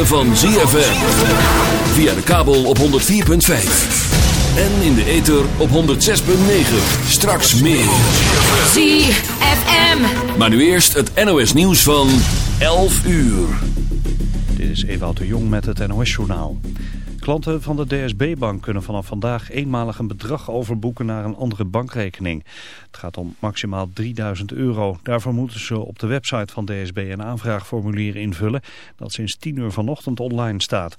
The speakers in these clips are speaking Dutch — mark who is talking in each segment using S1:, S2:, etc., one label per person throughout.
S1: ritme van ZFM. Via de kabel op 104.5. En in de ether op 106.9. Straks meer.
S2: ZFM.
S1: Maar nu eerst het NOS nieuws van 11 uur.
S3: Dit is Ewout de Jong met het NOS-journaal. Klanten van de DSB-bank kunnen vanaf vandaag eenmalig een bedrag overboeken naar een andere bankrekening. Gaat om maximaal 3000 euro. Daarvoor moeten ze op de website van DSB een aanvraagformulier invullen dat sinds 10 uur vanochtend online staat.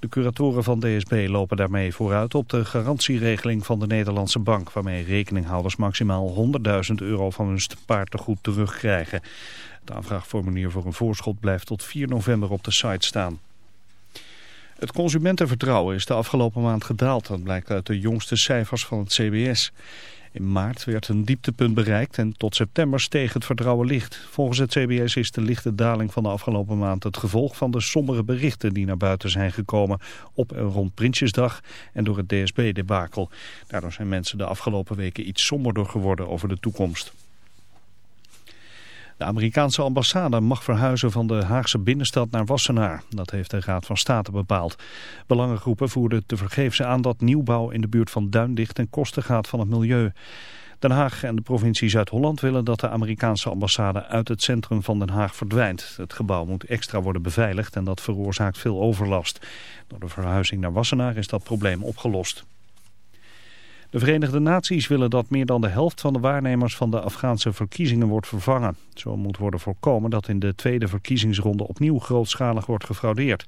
S3: De curatoren van DSB lopen daarmee vooruit op de garantieregeling van de Nederlandse bank, waarmee rekeninghouders maximaal 100.000 euro van hun spaartegoed terugkrijgen. Het aanvraagformulier voor een voorschot blijft tot 4 november op de site staan. Het consumentenvertrouwen is de afgelopen maand gedaald. Dat blijkt uit de jongste cijfers van het CBS. In maart werd een dieptepunt bereikt en tot september steeg het vertrouwen licht. Volgens het CBS is de lichte daling van de afgelopen maand het gevolg van de sombere berichten die naar buiten zijn gekomen op en rond Prinsjesdag en door het DSB-debakel. Daardoor zijn mensen de afgelopen weken iets somberder geworden over de toekomst. De Amerikaanse ambassade mag verhuizen van de Haagse binnenstad naar Wassenaar. Dat heeft de Raad van State bepaald. Belangengroepen voerden tevergeefs aan dat nieuwbouw in de buurt van Duindicht ten koste gaat van het milieu. Den Haag en de provincie Zuid-Holland willen dat de Amerikaanse ambassade uit het centrum van Den Haag verdwijnt. Het gebouw moet extra worden beveiligd en dat veroorzaakt veel overlast. Door de verhuizing naar Wassenaar is dat probleem opgelost. De Verenigde Naties willen dat meer dan de helft van de waarnemers van de Afghaanse verkiezingen wordt vervangen. Zo moet worden voorkomen dat in de tweede verkiezingsronde opnieuw grootschalig wordt gefraudeerd.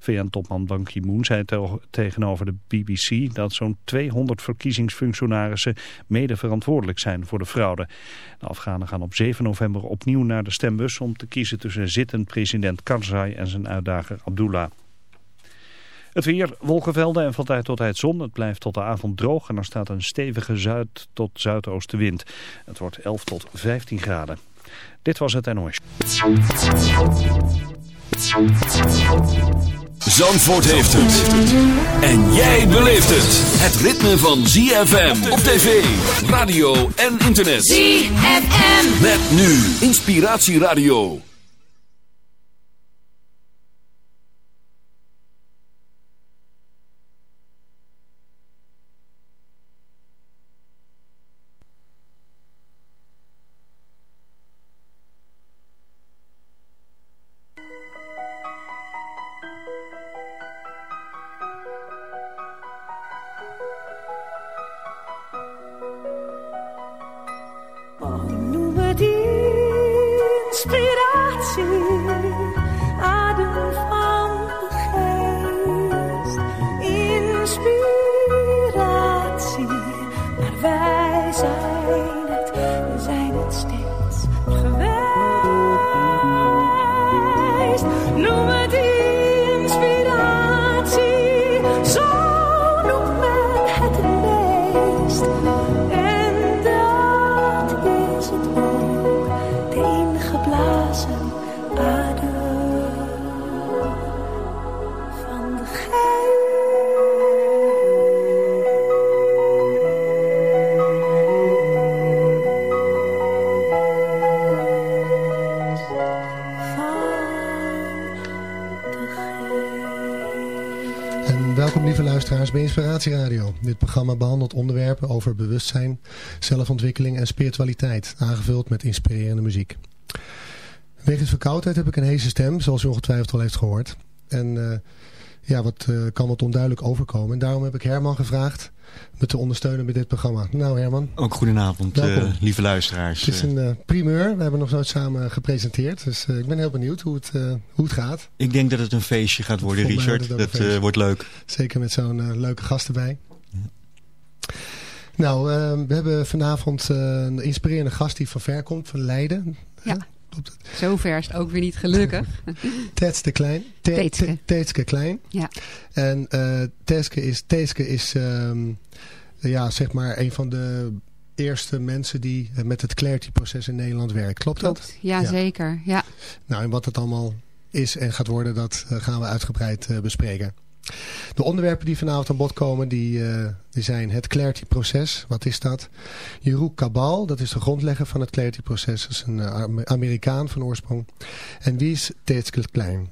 S3: VN-topman Ban Ki-moon zei tegenover de BBC dat zo'n 200 verkiezingsfunctionarissen mede verantwoordelijk zijn voor de fraude. De Afghanen gaan op 7 november opnieuw naar de stembus om te kiezen tussen zittend president Karzai en zijn uitdager Abdullah. Het weer, wolkenvelden en van tijd tot tijd zon. Het blijft tot de avond droog en er staat een stevige zuid- tot zuidoostenwind. Het wordt 11 tot 15 graden. Dit was het NOS.
S1: Zandvoort heeft het. En jij beleeft het. Het ritme van ZFM op tv, radio en internet.
S2: ZFM.
S1: Met nu Inspiratieradio.
S4: Bewustzijn, zelfontwikkeling en spiritualiteit, aangevuld met inspirerende muziek. Wegens verkoudheid heb ik een heese stem, zoals u ongetwijfeld al heeft gehoord. En eh, ja, wat eh, kan wat onduidelijk overkomen. En daarom heb ik Herman gevraagd me te ondersteunen bij dit programma. Nou Herman,
S5: Ook goedenavond, eh, lieve luisteraars.
S4: het is een primeur. We hebben nog nooit samen gepresenteerd. Dus ik ben heel benieuwd hoe het, hoe het gaat.
S5: Ik denk dat het een feestje gaat worden, Richard. Dat wordt leuk.
S4: Zeker met zo'n leuke gast erbij. Nou, eh, we hebben vanavond eh, een inspirerende gast die van ver komt, van Leiden.
S6: Ja.
S4: Klopt het?
S6: Zover is het ook weer niet gelukkig.
S4: Tetske Klein. Te-
S6: Teetske.
S4: Te- Teetske Klein.
S6: Ja.
S4: En Teetske is, Teetske is ehm, ja, zeg maar een van de eerste mensen die met het Clarity-proces in Nederland werkt. Klopt, dat?
S6: Ja,
S4: Ja.
S6: zeker. Ja.
S4: Nou, en wat het allemaal is en gaat worden, dat eh, gaan we uitgebreid bespreken. De onderwerpen die vanavond aan bod komen, die, eh, die zijn het Clarity-proces. Wat is dat? Jeroen Kabal, dat is de grondlegger van het Clarity-proces. Is een eh, Am- Amerikaan van oorsprong. En wie is Teetske Klein?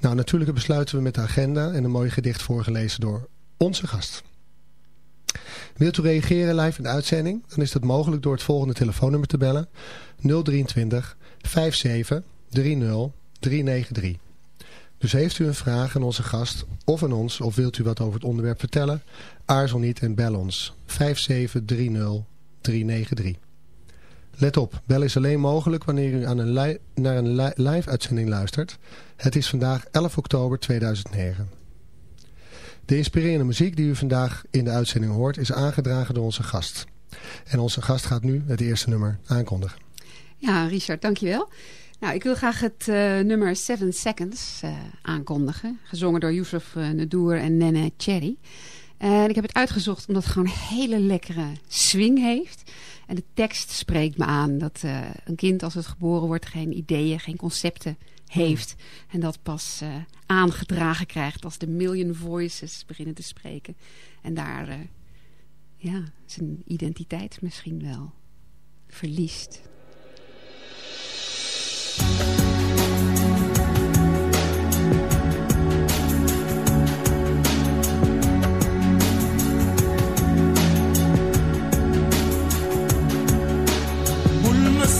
S4: Nou, natuurlijk besluiten we met de agenda en een mooi gedicht voorgelezen door onze gast. Wilt u reageren live in de uitzending? Dan is dat mogelijk door het volgende telefoonnummer te bellen. 023 57 30 393. Dus heeft u een vraag aan onze gast of aan ons of wilt u wat over het onderwerp vertellen? Aarzel niet en bel ons 5730 393. Let op, bel is alleen mogelijk wanneer u aan een naar een live uitzending luistert. Het is vandaag 11 oktober 2009. De inspirerende muziek die u vandaag in de uitzending hoort is aangedragen door onze gast. En onze gast gaat nu het eerste nummer aankondigen.
S7: Ja, Richard, dankjewel. Nou, ik wil graag het uh, nummer Seven Seconds uh, aankondigen. Gezongen door Yusuf uh, Nadour en Nene Cherry. En ik heb het uitgezocht omdat het gewoon een hele lekkere swing heeft. En de tekst spreekt me aan dat een kind als het geboren wordt geen ideeën, geen concepten heeft. En dat pas aangedragen krijgt als de million voices beginnen te spreken. En daar ja, zijn identiteit misschien wel verliest.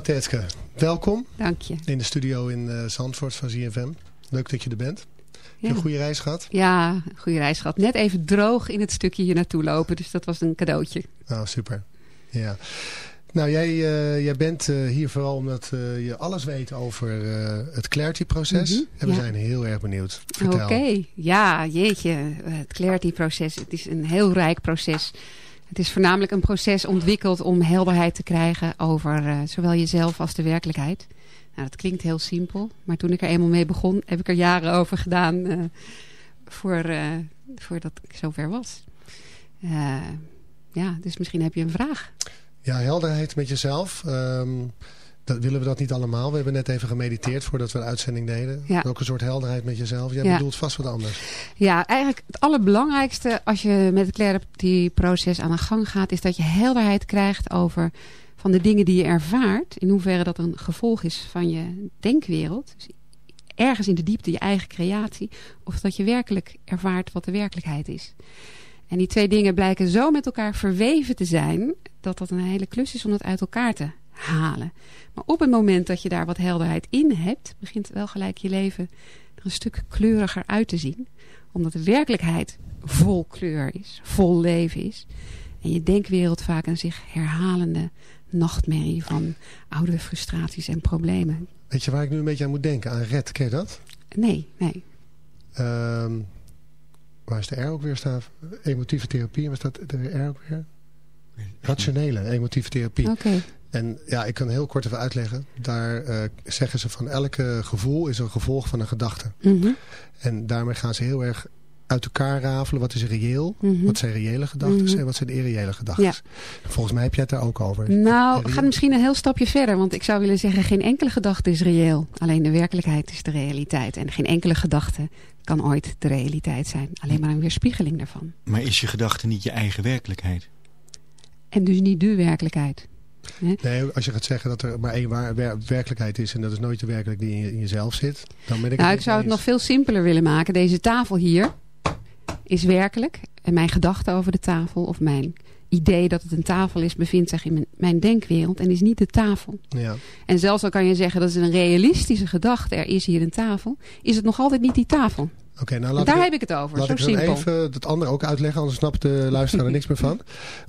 S4: Tetske, welkom
S6: Dank je.
S4: in de studio in eh, Zandvoort van ZFM. Leuk dat je er bent. Heb je een goede reis gehad?
S6: Ja, goede reis gehad. Net even droog in het stukje hier naartoe lopen. Dus dat was een cadeautje.
S4: Nou, super. Ja. Nou, jij, eh, jij bent eh, hier vooral omdat je alles weet over het Clarity-proces.
S6: Mhm,
S4: en we
S6: ja.
S4: zijn heel erg benieuwd.
S6: Oké, ja, jeetje. Het Clarity-proces. Het is een heel rijk proces. Het is voornamelijk een proces ontwikkeld om helderheid te krijgen over eh, zowel jezelf als de werkelijkheid. Nou, dat klinkt heel simpel, maar toen ik er eenmaal mee begon, heb ik er jaren over gedaan eh, voor, eh, voordat ik zover was. Ja, dus misschien heb je een vraag.
S4: Ja, helderheid met jezelf. Ehm, dat, willen we dat niet allemaal? We hebben net even gemediteerd voordat we de uitzending deden.
S6: Ja.
S4: Welke soort helderheid met jezelf? Jij
S6: Ja.
S4: bedoelt vast wat anders.
S6: Ja, eigenlijk het allerbelangrijkste als je met het clarity-proces aan de gang gaat... is dat je helderheid krijgt over van de dingen die je ervaart... in hoeverre dat een gevolg is van je denkwereld. Dus ergens in de diepte je eigen creatie... of dat je werkelijk ervaart wat de werkelijkheid is. En die twee dingen blijken zo met elkaar verweven te zijn... dat dat een hele klus is om dat uit elkaar te halen. Maar op het moment dat je daar wat helderheid in hebt... begint wel gelijk je leven er een stuk kleuriger uit te zien omdat de werkelijkheid vol kleur is, vol leven is. En je denkwereld vaak een zich herhalende nachtmerrie van oude frustraties en problemen.
S4: Weet je waar ik nu een beetje aan moet denken? Aan red, ken je dat?
S6: Nee, nee.
S4: Ehm, waar is de R ook weer staan? Emotieve therapie, waar staat de R ook weer? Rationele emotieve therapie.
S6: Oké.
S4: En ja, ik kan heel kort even uitleggen. Daar eh, zeggen ze van elke gevoel is een gevolg van een gedachte.
S6: Mhm,
S4: En daarmee gaan ze heel erg uit elkaar rafelen. Wat is reëel?
S6: mhm.
S4: Wat zijn reële gedachten?
S6: Mhm.
S4: En wat zijn irreële gedachten?
S6: Ja.
S4: Volgens mij heb jij het daar ook over.
S6: Nou, gaat misschien een heel stapje verder. Want ik zou willen zeggen, geen enkele gedachte is reëel. Alleen de werkelijkheid is de realiteit. En geen enkele gedachte kan ooit de realiteit zijn. Alleen maar een weerspiegeling daarvan.
S5: Maar is je gedachte niet je eigen werkelijkheid?
S6: En dus niet de werkelijkheid.
S4: Nee, als je gaat zeggen dat er maar één waar, wer- werkelijkheid is... en dat is nooit de werkelijkheid die in, je- in jezelf zit... dan ben ik
S6: Nou, ik zou het nog veel simpeler willen maken. Deze tafel hier is werkelijk. En mijn gedachte over de tafel of mijn idee dat het een tafel is... bevindt zich in mijn, mijn denkwereld en is niet de tafel.
S4: Ja.
S6: En zelfs al kan je zeggen dat is een realistische gedachte... er is hier een tafel, is het nog altijd niet die tafel.
S4: Oké, nou laat
S6: daar
S4: ik,
S6: heb ik het over,
S4: laat
S6: zo
S4: ik
S6: simpel.
S4: even het andere ook uitleggen... anders snapt de luisteraar er niks meer van.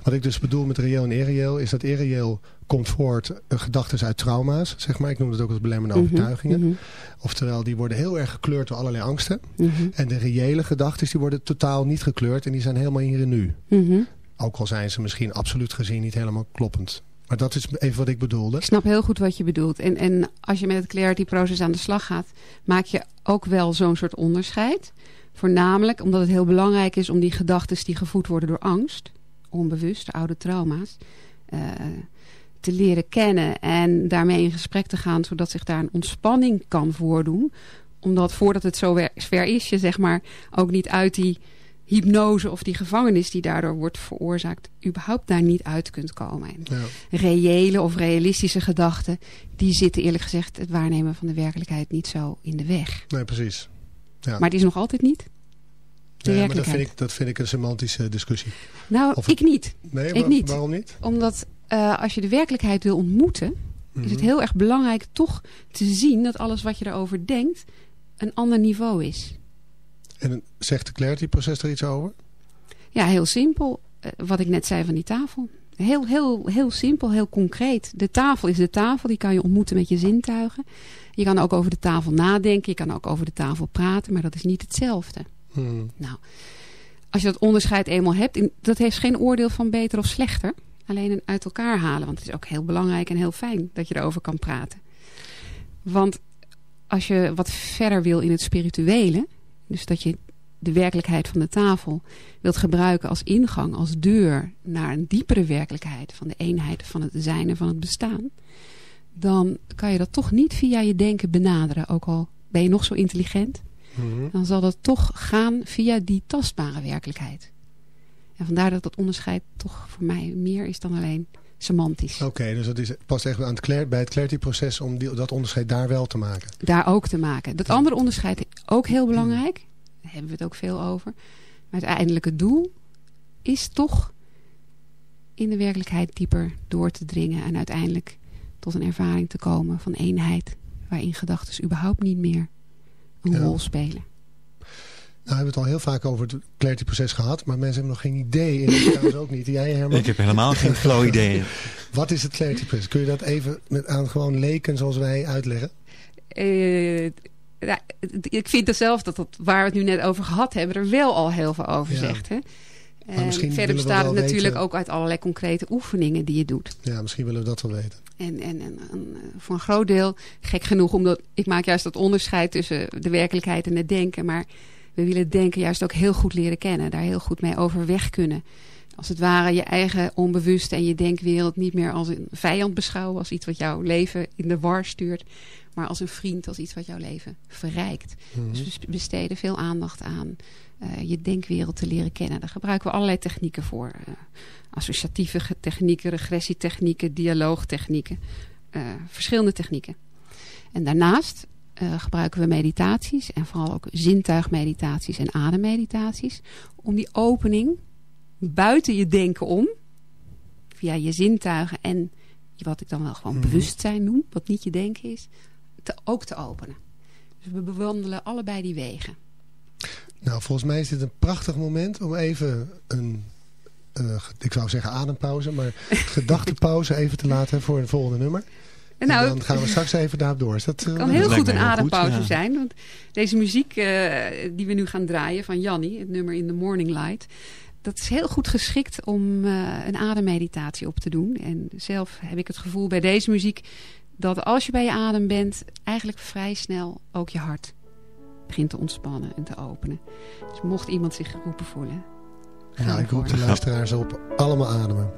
S4: Wat ik dus bedoel met reëel en irreëel... is dat irreëel komt voort uh, gedachten uit trauma's, zeg maar. Ik noem het ook als belemmerende
S6: Mhm,
S4: overtuigingen.
S6: mhm,
S4: Oftewel, die worden heel erg gekleurd door allerlei angsten.
S6: mhm,
S4: En de reële gedachten die worden totaal niet gekleurd... en die zijn helemaal hier en nu. Ook al zijn ze misschien absoluut gezien niet helemaal kloppend. Maar dat is even wat ik bedoelde.
S6: Ik snap heel goed wat je bedoelt. En, en als je met het clarity-proces aan de slag gaat... maak je ook wel zo'n soort onderscheid. Voornamelijk omdat het heel belangrijk is om die gedachten die gevoed worden door angst... onbewust, oude trauma's... eh, te leren kennen en daarmee in gesprek te gaan... zodat zich daar een ontspanning kan voordoen. Omdat voordat het zo ver is, je zeg maar ook niet uit die hypnose of die gevangenis die daardoor wordt veroorzaakt... überhaupt daar niet uit kunt komen. En
S4: Ja.
S6: reële of realistische gedachten... die zitten eerlijk gezegd het waarnemen van de werkelijkheid niet zo in de weg.
S4: Nee, precies. Ja.
S6: Maar het is nog altijd niet
S4: maar dat vind, ik, dat vind ik een semantische discussie.
S6: Nou,
S4: het-
S6: ik niet.
S4: Nee,
S6: Ik niet.
S4: waarom niet?
S6: Omdat eh, als je de werkelijkheid wil ontmoeten... is het
S4: Mhm.
S6: heel erg belangrijk toch te zien... dat alles wat je erover denkt een ander niveau is.
S4: En zegt de clarity-proces er iets over?
S6: Ja, heel simpel. Eh, wat ik net zei van die tafel. Heel, heel, heel simpel, heel concreet. De tafel is de tafel, die kan je ontmoeten met je zintuigen. Je kan ook over de tafel nadenken, je kan ook over de tafel praten, maar dat is niet hetzelfde.
S4: Hmm.
S6: Nou, als je dat onderscheid eenmaal hebt, dat heeft geen oordeel van beter of slechter. Alleen een uit elkaar halen, want het is ook heel belangrijk en heel fijn dat je erover kan praten. Want als je wat verder wil in het spirituele, dus dat je de werkelijkheid van de tafel wilt gebruiken als ingang, als deur naar een diepere werkelijkheid van de eenheid van het zijn en van het bestaan, dan kan je dat toch niet via je denken benaderen. Ook al ben je nog zo intelligent,
S4: Mhm.
S6: dan zal dat toch gaan via die tastbare werkelijkheid. En vandaar dat dat onderscheid toch voor mij meer is dan alleen semantisch.
S4: Oké, dus dat is, past echt aan het bij het clarity-proces om die, dat onderscheid daar wel te maken.
S6: Daar ook te maken. Dat andere onderscheid is ook heel belangrijk. Daar hebben we het ook veel over. Maar het uiteindelijke doel is toch in de werkelijkheid dieper door te dringen. En uiteindelijk tot een ervaring te komen van eenheid. Waarin gedachten überhaupt niet meer een
S4: Ja.
S6: rol spelen.
S4: Nou, we hebben het al heel vaak over het clarity-proces gehad. Maar mensen hebben nog geen idee. En ik trouwens ook niet. Jij Herman?
S5: Ik heb helemaal geen flow idee.
S4: Wat is het clarity-proces? Kun je dat even met, aan gewoon leken zoals wij uitleggen?
S6: Eh, ja, ik vind er zelf dat, dat waar we het nu net over gehad hebben, er wel al heel veel over
S4: Ja.
S6: zegt. Hè? En verder
S4: we
S6: bestaat het natuurlijk
S4: weten-
S6: ook uit allerlei concrete oefeningen die je doet.
S4: Ja, misschien willen we dat wel weten.
S6: En, en, en, en, eh, voor een groot deel, gek genoeg, omdat ik maak juist dat onderscheid tussen de werkelijkheid en het denken. Maar we willen denken juist ook heel goed leren kennen. Daar heel goed mee overweg kunnen. Als het ware je eigen onbewuste en je denkwereld niet meer als een vijand beschouwen. Als iets wat jouw leven in de war stuurt. Maar als een vriend, als iets wat jouw leven verrijkt.
S4: Mhm.
S6: Dus we besteden veel aandacht aan eh, je denkwereld te leren kennen. Daar gebruiken we allerlei technieken voor. eh, associatieve technieken, regressietechnieken, dialoogtechnieken. eh, verschillende technieken. En daarnaast eh, gebruiken we meditaties en vooral ook zintuigmeditaties en ademmeditaties. Om die opening buiten je denken om, via je zintuigen en wat ik dan wel gewoon
S4: Mhm.
S6: bewustzijn noem, wat niet je denken is, te, ook te openen. Dus we bewandelen allebei die wegen.
S4: Nou, volgens mij is dit een prachtig moment om even een, eh, ik zou zeggen adempauze, maar gedachtenpauze even te laten voor het volgende nummer.
S6: En
S4: En
S6: nou,
S4: dan gaan we straks even daarop door. Is dat, eh,
S6: Het kan
S4: wat-
S6: heel goed een
S5: goed,
S6: adempauze
S5: ja.
S6: zijn. Want deze muziek eh, die we nu gaan draaien van Janni, het nummer In the Morning Light. Dat is heel goed geschikt om eh, een ademmeditatie op te doen. En zelf heb ik het gevoel bij deze muziek dat als je bij je adem bent, eigenlijk vrij snel ook je hart begint te ontspannen en te openen. Dus mocht iemand zich geroepen voelen, ga
S4: Nou, ik roep de luisteraars op allemaal ademen.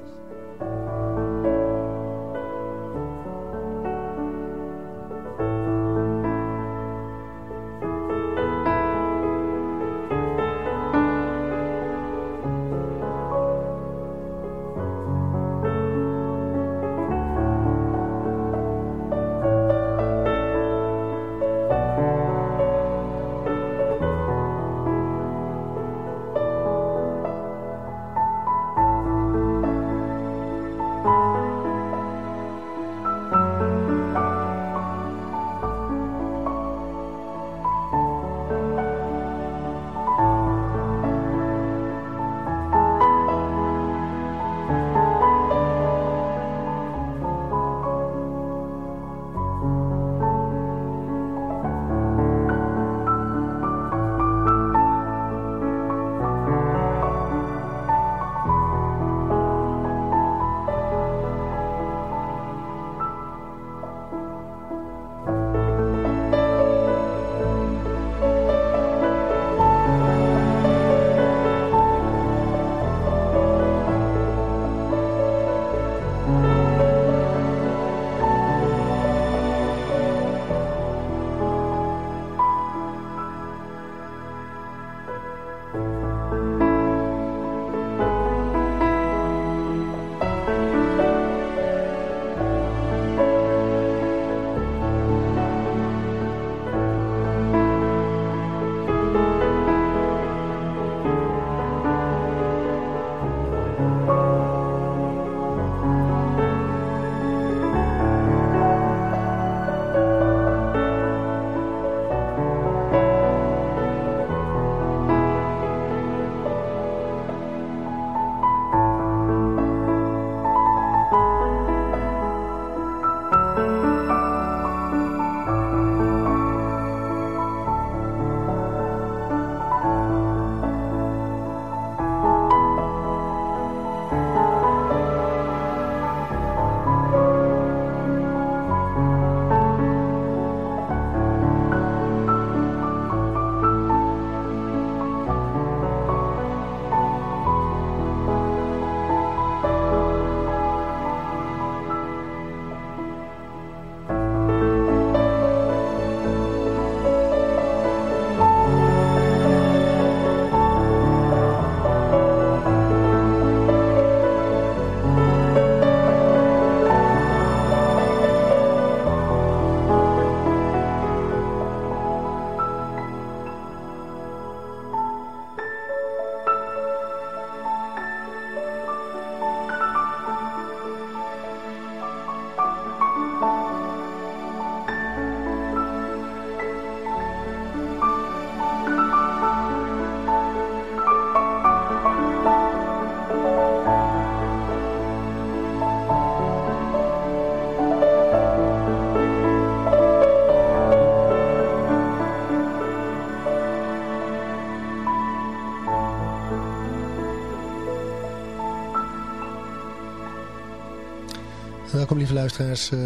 S4: Welkom lieve luisteraars. Eh,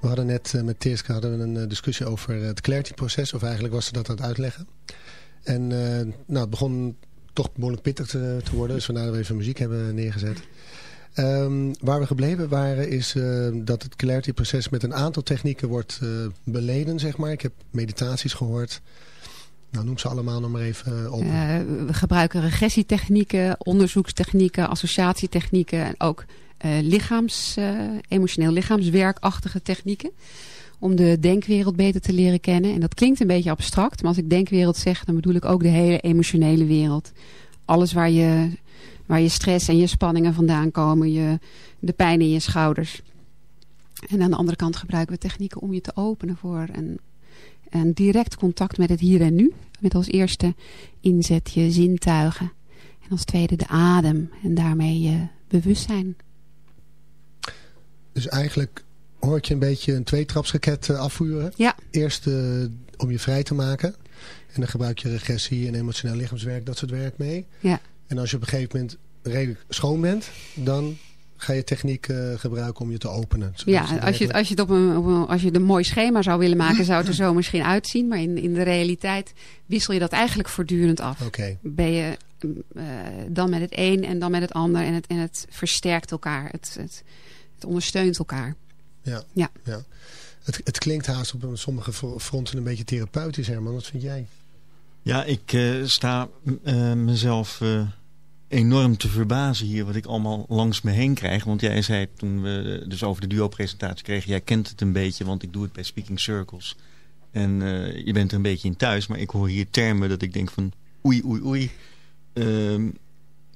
S4: we hadden net eh, met Teerska hadden we een eh, discussie over het Clarity-proces. Of eigenlijk was ze dat aan het uitleggen. En nou, het begon toch behoorlijk pittig te, worden. Dus vandaar dat even muziek hebben neergezet. Ehm, waar we gebleven waren is dat het Clarity-proces met een aantal technieken wordt beleden, zeg maar. Ik heb meditaties gehoord. Nou, noem ze allemaal nog maar even op.
S6: We gebruiken regressietechnieken, onderzoekstechnieken, associatietechnieken en ook lichaams, eh, emotioneel lichaamswerkachtige technieken. Om de denkwereld beter te leren kennen. En dat klinkt een beetje abstract, maar als ik denkwereld zeg, dan bedoel ik ook de hele emotionele wereld. Alles waar je, waar je stress en je spanningen vandaan komen, je, de pijn in je schouders. En aan de andere kant gebruiken we technieken om je te openen voor een, een direct contact met het hier en nu. Met als eerste inzet je zintuigen. En als tweede de adem en daarmee je bewustzijn.
S4: Dus eigenlijk hoor ik je een beetje een tweetrapsraket eh, afvuren.
S6: Ja.
S4: Eerst eh, om je vrij te maken. En dan gebruik je regressie en emotioneel lichaamswerk, dat soort werk mee.
S6: Ja.
S4: En als je op een gegeven moment redelijk schoon bent, dan ga je techniek eh, gebruiken om je te openen.
S6: Ja, als je, het-
S4: werkelijk-
S6: als je, het op een, op een, als je het een mooi schema zou willen maken, zou het er zo misschien uitzien. Maar in, in de realiteit wissel je dat eigenlijk voortdurend af.
S4: Oké,
S6: Ben je eh, dan met het een en dan met het ander. En het, en het versterkt elkaar. Het, het, het ondersteunt elkaar.
S4: ja.
S6: Ja.
S4: ja. Het, het klinkt haast op een- sommige fro- fronten een beetje therapeutisch, Herman. Wat vind jij?
S5: Ja, ik eh, sta eh, mezelf eh, enorm te verbazen hier wat ik allemaal langs me heen krijg. Want jij zei toen we dus over de duo-presentatie kregen, jij kent het een beetje, want ik doe het bij Speaking Circles. En eh, je bent er een beetje in thuis, maar ik hoor hier termen dat ik denk van oei, oei, oei. Ehm,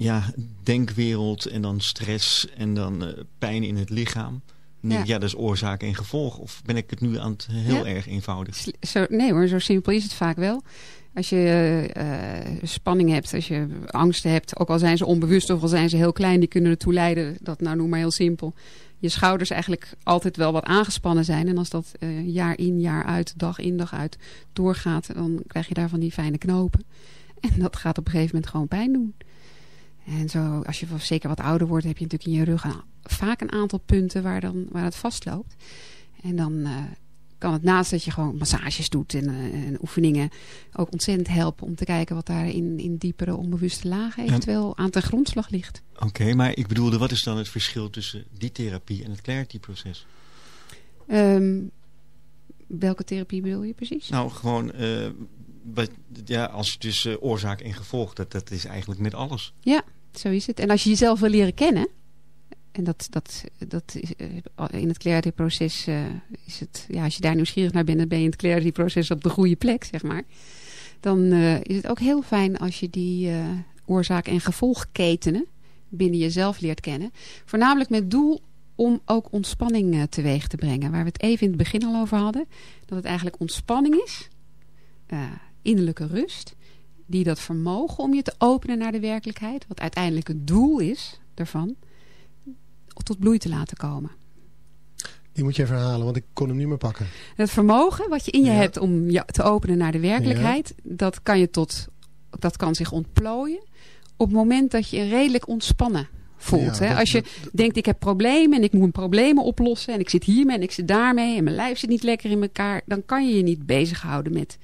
S5: ja, denkwereld en dan stress en dan eh, pijn in het lichaam. Dan denk ik,
S6: Ja.
S5: ja, dat is oorzaak en gevolg. Of ben ik het nu aan het heel
S6: Ja.
S5: erg eenvoudig?
S6: Zo, nee hoor, zo simpel is het vaak wel. Als je eh, spanning hebt, als je angsten hebt, ook al zijn ze onbewust of al zijn ze heel klein, die kunnen ertoe leiden, dat nou noem maar heel simpel, je schouders eigenlijk altijd wel wat aangespannen zijn. En als dat eh, jaar in, jaar uit, dag in, dag uit doorgaat, dan krijg je daarvan die fijne knopen. En dat gaat op een gegeven moment gewoon pijn doen. En zo, als je zeker wat ouder wordt, heb je natuurlijk in je rug een- vaak een aantal punten waar, dan, waar het vastloopt. En dan eh, kan het naast dat je gewoon massages doet en, eh, en oefeningen ook ontzettend helpen om te kijken wat daar in, in diepere onbewuste lagen eventueel aan ten grondslag ligt.
S5: Oké, maar ik bedoelde, wat is dan het verschil tussen die therapie en het clarity-proces?
S6: Ehm, welke therapie bedoel je precies?
S5: Nou, gewoon, wat, ja, als je dus oorzaak en gevolg, dat, dat is eigenlijk met alles.
S6: Ja, zo is het. En als je jezelf wil leren kennen, en dat, dat, dat is, eh, in het clarity-proces eh, is het, ja, als je daar nieuwsgierig naar bent, dan ben je in het clarity-proces op de goede plek, zeg maar. Dan eh, is het ook heel fijn als je die oorzaak- en gevolgketenen binnen jezelf leert kennen. Voornamelijk met doel om ook ontspanning teweeg te brengen. Waar we het even in het begin al over hadden. Dat het eigenlijk ontspanning is. innerlijke rust. Die dat vermogen om je te openen naar de werkelijkheid. Wat uiteindelijk het doel is daarvan. Tot bloei te laten komen.
S4: Die moet je even herhalen, want ik kon hem niet meer pakken.
S6: Het vermogen wat je in je
S4: Ja.
S6: hebt om je te openen naar de werkelijkheid. Dat kan je tot, dat kan zich ontplooien. Op het moment dat je je redelijk ontspannen voelt.
S4: Ja,
S6: hè?
S4: dat-
S6: Als je
S4: dat-
S6: denkt ik heb problemen en ik moet problemen oplossen. En ik zit hiermee en ik zit daarmee. En mijn lijf zit niet lekker in elkaar. Dan kan je je niet bezighouden met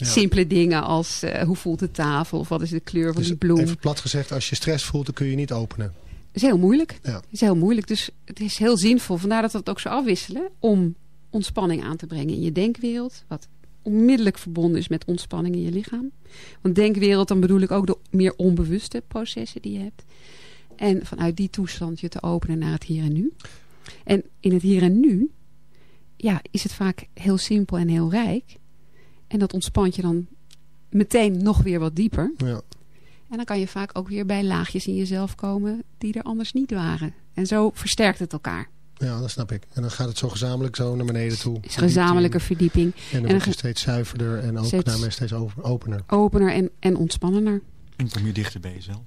S6: simpele dingen als eh, hoe voelt de tafel. Of wat is de kleur van
S4: Dus
S6: die bloem.
S4: even plat gezegd, als je stress voelt, dan kun je niet openen.
S6: is heel moeilijk.
S4: Ja.
S6: is heel moeilijk. Dus het is heel zinvol. Vandaar dat we het ook zo afwisselen. Om ontspanning aan te brengen in je denkwereld. Wat onmiddellijk verbonden is met ontspanning in je lichaam. Want denkwereld, dan bedoel ik ook de meer onbewuste processen die je hebt. En vanuit die toestand je te openen naar het hier en nu. En in het hier en nu ja, is het vaak heel simpel en heel rijk. En dat ontspant je dan meteen nog weer wat dieper.
S4: Ja.
S6: En dan kan je vaak ook weer bij laagjes in jezelf komen die er anders niet waren. En zo versterkt het elkaar.
S4: ja, dat snap ik. En dan gaat het zo gezamenlijk zo naar beneden toe.
S6: Is een gezamenlijke verdieping.
S4: En dan
S6: en
S4: word je steeds zuiverder en ook
S6: Steeds-
S4: daarmee steeds opener.
S6: Opener en, en ontspannender.
S5: En kom je dichter bij jezelf.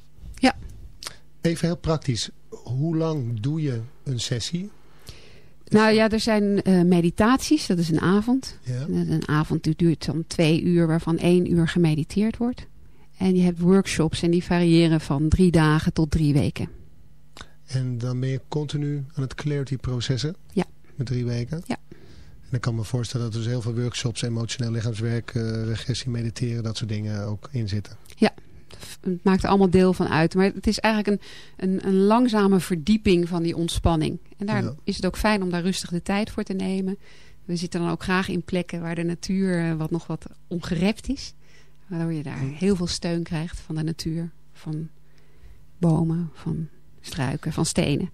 S4: Even heel praktisch. Hoe lang doe je een sessie?
S6: Nou ja, er zijn eh, meditaties. Dat is een avond.
S4: Ja.
S6: Een avond die duurt dan twee uur, waarvan één uur gemediteerd wordt. En je hebt workshops en die variëren van drie dagen tot drie weken.
S4: En dan ben je continu aan het clarity processen?
S6: Ja.
S4: Met drie weken?
S6: Ja.
S4: En ik kan me voorstellen dat er dus heel veel workshops, emotioneel lichaamswerk, eh, regressie, mediteren, dat soort dingen ook in zitten.
S6: Het maakt er allemaal deel van uit. Maar het is eigenlijk een, een, een langzame verdieping van die ontspanning. En daar
S4: Ja.
S6: is het ook fijn om daar rustig de tijd voor te nemen. We zitten dan ook graag in plekken waar de natuur eh, wat nog wat ongerept is. Waardoor je daar heel veel steun krijgt van de natuur. Van bomen, van struiken, van stenen.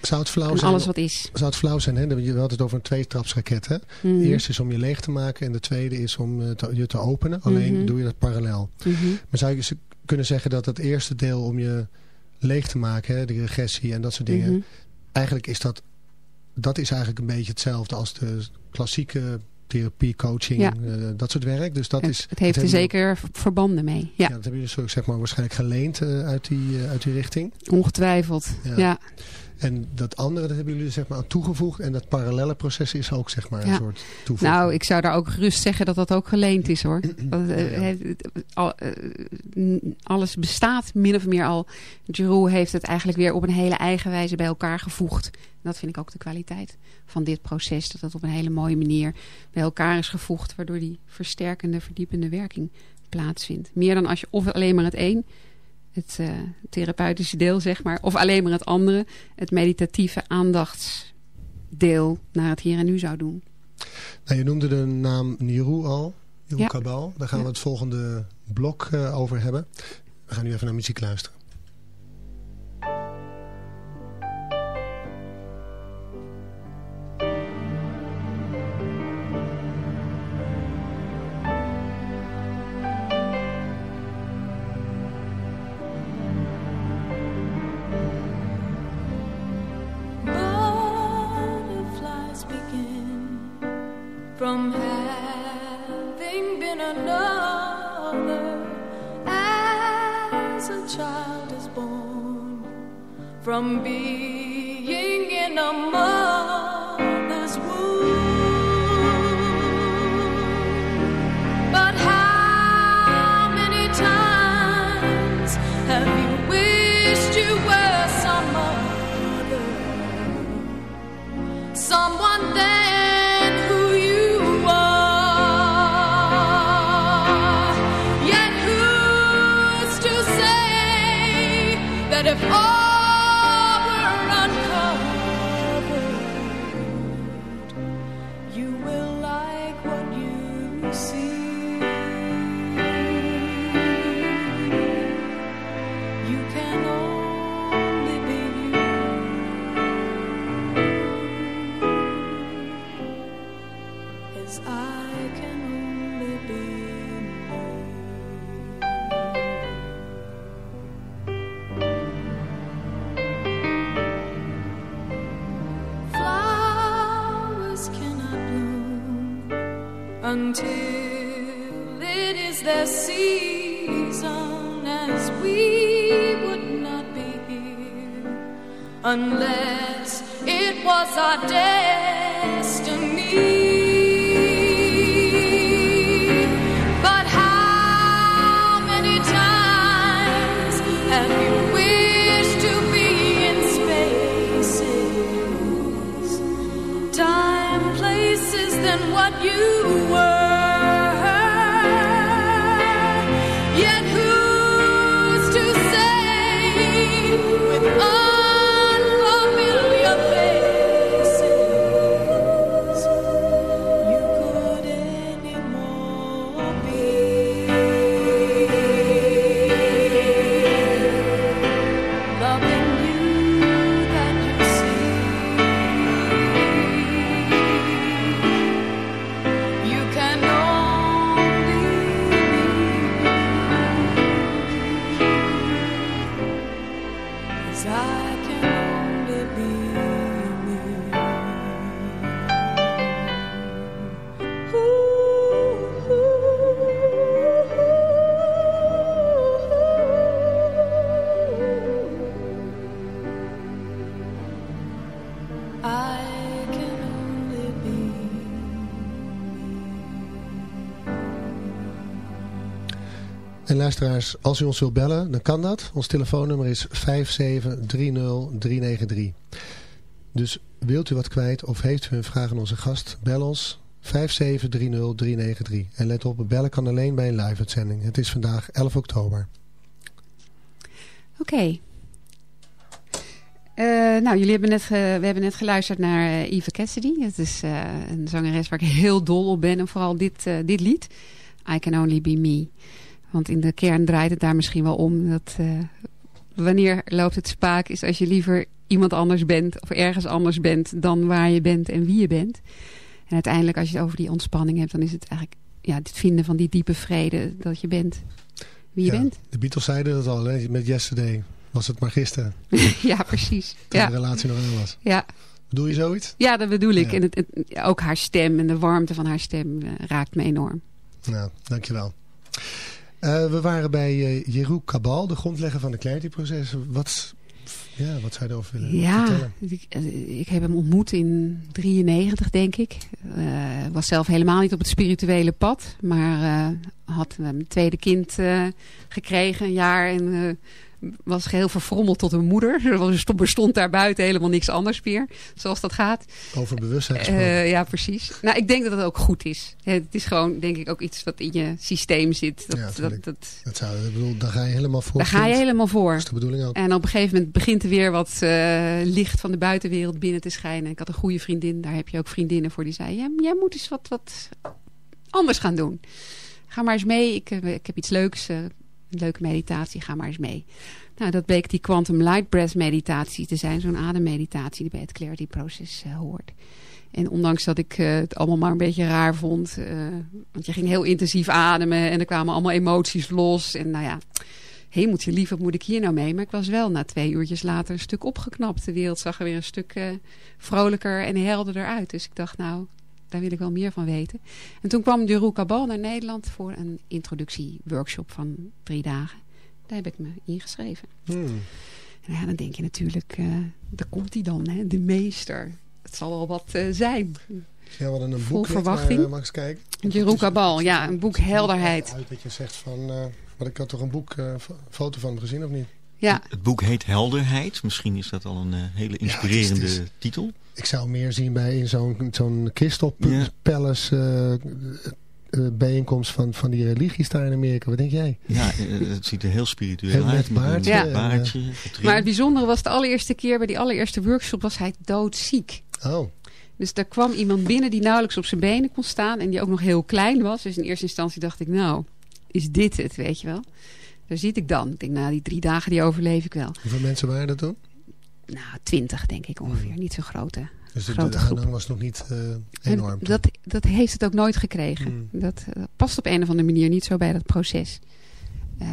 S4: Zou het flauw
S6: En
S4: zijn?
S6: alles wat is.
S4: Zou het flauw zijn, hè? Je had het over een tweetrapsraket, hè?
S6: Mhm.
S4: De eerste is om je leeg te maken en de tweede is om eh, te- je te openen. Alleen
S6: Mhm.
S4: doe je dat parallel.
S6: Mhm.
S4: Maar zou je kunnen zeggen dat het eerste deel om je leeg te maken, hè, die regressie en dat soort dingen,
S6: Mhm.
S4: eigenlijk is dat, dat is eigenlijk een beetje hetzelfde als de klassieke therapie, coaching,
S6: Ja.
S4: eh, dat soort werk. Dus dat
S6: het,
S4: is,
S6: het heeft er zeker verbanden mee. Ja,
S4: Ja, dat hebben jullie zo, zeg maar, waarschijnlijk geleend eh, uit, die, eh, uit die richting.
S6: ongetwijfeld.
S4: Ja.
S6: Ja.
S4: En dat andere, dat hebben jullie er, zeg maar aan toegevoegd. En dat parallelle proces is ook zeg maar een
S6: Ja.
S4: soort toevoeging.
S6: Nou, ik zou daar ook gerust zeggen dat dat ook geleend is hoor. Want, eh,
S4: Ja, ja.
S6: eh, alles bestaat min of meer al. Giroux heeft het eigenlijk weer op een hele eigen wijze bij elkaar gevoegd. En dat vind ik ook de kwaliteit van dit proces. Dat het op een hele mooie manier bij elkaar is gevoegd. Waardoor die versterkende, verdiepende werking plaatsvindt. Meer dan als je of alleen maar het een, het eh, therapeutische deel zeg maar. Of alleen maar het andere, het meditatieve aandachtsdeel naar het hier en nu zou doen.
S4: Nou, je noemde de naam Niru al. Niru
S6: Ja.
S4: Kabal. Daar gaan
S6: Ja.
S4: we het volgende blok eh, over hebben. We gaan nu even naar muziek luisteren.
S8: be until it is their season, as we would not be here unless it was our destiny. What you were?
S4: Luisteraars, als u ons wilt bellen, dan kan dat. Ons telefoonnummer is 5730393. Dus wilt u wat kwijt of heeft u een vraag aan onze gast, bel ons 5730393. En let op, bellen kan alleen bij een live-uitzending. Het is vandaag 11 oktober.
S6: Oké. Eh, nou, jullie hebben net, we hebben net geluisterd naar eh, Eva Cassidy. Het is eh, een zangeres waar ik heel dol op ben. En vooral dit, dit lied. I Can Only Be Me. Want in de kern draait het daar misschien wel om. Dat, eh, wanneer loopt het spaak is als je liever iemand anders bent. Of ergens anders bent dan waar je bent en wie je bent. En uiteindelijk als je het over die ontspanning hebt. Dan is het eigenlijk ja, het vinden van die diepe vrede. Dat je bent wie je
S4: Ja,
S6: bent.
S4: De Beatles zeiden dat al, hè, met Yesterday. Was het maar gisteren,
S6: ja, precies.
S4: toen
S6: Ja,
S4: de relatie nog aan was.
S6: ja.
S4: Bedoel je zoiets?
S6: Ja, dat bedoel ik.
S4: Ja.
S6: En het, het- ook haar stem en de warmte van haar stem eh, raakt me enorm.
S4: Nou, dankjewel. Eh we waren bij eh Jeroen Kabal, de grondlegger van de Clarity-proces. Wat, ja, wat zou je erover willen
S6: Ja,
S4: vertellen?
S6: ik, eh, ik heb hem ontmoet in 93, denk ik. Was zelf helemaal niet op het spirituele pad. Maar had een tweede kind gekregen, een jaar. En was geheel verfrommeld tot een moeder. Er bestond daar buiten helemaal niks anders meer. Zoals dat gaat.
S4: Over bewustzijn.
S6: Eh, ja, precies. Nou, ik denk dat het ook goed is. Het is gewoon, denk ik, ook iets wat in je systeem zit. Dat,
S4: Ja,
S6: dat,
S4: tuurlijk.
S6: dat,
S4: dat zou, ik bedoel, daar ga je helemaal voor.
S6: daar ga je helemaal voor.
S4: Dat is de bedoeling ook.
S6: En op een gegeven moment begint er weer wat eh, licht van de buitenwereld binnen te schijnen. Ik had een goede vriendin, daar heb je ook vriendinnen voor, die zei... Jij, jij moet eens wat, wat anders gaan doen. Ga maar eens mee, ik, heb- ik heb iets leuks, eh, leuke meditatie, ga maar eens mee. Nou, dat bleek die Quantum Light Breath meditatie te zijn. Zo'n ademmeditatie die bij het Clarity Proces eh, hoort. En ondanks dat ik eh, het allemaal maar een beetje raar vond. eh, want je ging heel intensief ademen en er kwamen allemaal emoties los. En nou ja, hemeltje lief, wat moet ik hier nou mee? Maar ik was wel na twee uurtjes later een stuk opgeknapt. De wereld zag er weer een stuk vrolijker en helderder uit. Dus ik dacht, nou, daar wil ik wel meer van weten. En toen kwam Jeroen Cabal naar Nederland voor een introductieworkshop van drie dagen. Daar heb ik me ingeschreven.
S4: Hmm.
S6: En ja, dan denk je natuurlijk, eh, daar komt hij dan, hè, de meester. Het zal wel wat eh, zijn.
S4: Ja, we hadden een
S6: Vol
S4: boek
S6: verwachting.
S4: maar, eh, mag ik eens kijken?
S6: Jeroen Cabal, ja, een boek Helderheid.
S4: Uit dat je zegt van, eh, maar ik had toch een boek, eh, fo- foto van hem gezien of niet?
S6: Ja,
S5: Het boek heet Helderheid. Misschien is dat al een eh, hele inspirerende
S4: het is- het
S5: titel.
S4: Ik zou meer zien bij in zo'n zo'n Crystal P-
S5: Ja.
S4: Palace eh, eh, bijeenkomst van, van die religies daar in Amerika. Wat denk jij?
S5: Ja, eh, het ziet er heel spiritueel
S4: Heel
S5: uit.
S4: met baardje
S6: Ja.
S5: baardje,
S6: maar het bijzondere was de allereerste keer, bij die allereerste workshop was hij doodziek.
S4: Oh,
S6: Dus daar kwam iemand binnen die nauwelijks op zijn benen kon staan en die ook nog heel klein was. Dus in eerste instantie dacht ik, nou, is dit het, weet je wel. Daar zit ik dan. Ik denk, nou, die drie dagen die overleef ik wel.
S4: hoeveel mensen waren er toen?
S6: Nou, twintig denk ik ongeveer. Niet zo grote.
S4: Dus de,
S6: Grote groep.
S4: was nog niet eh,
S6: En
S4: enorm.
S6: dat, dat heeft het ook nooit gekregen.
S4: Hmm.
S6: Dat eh, past op een of andere manier niet zo bij dat proces. Eh,